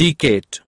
ticket.